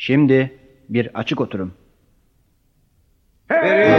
Şimdi bir açık oturum. Hey!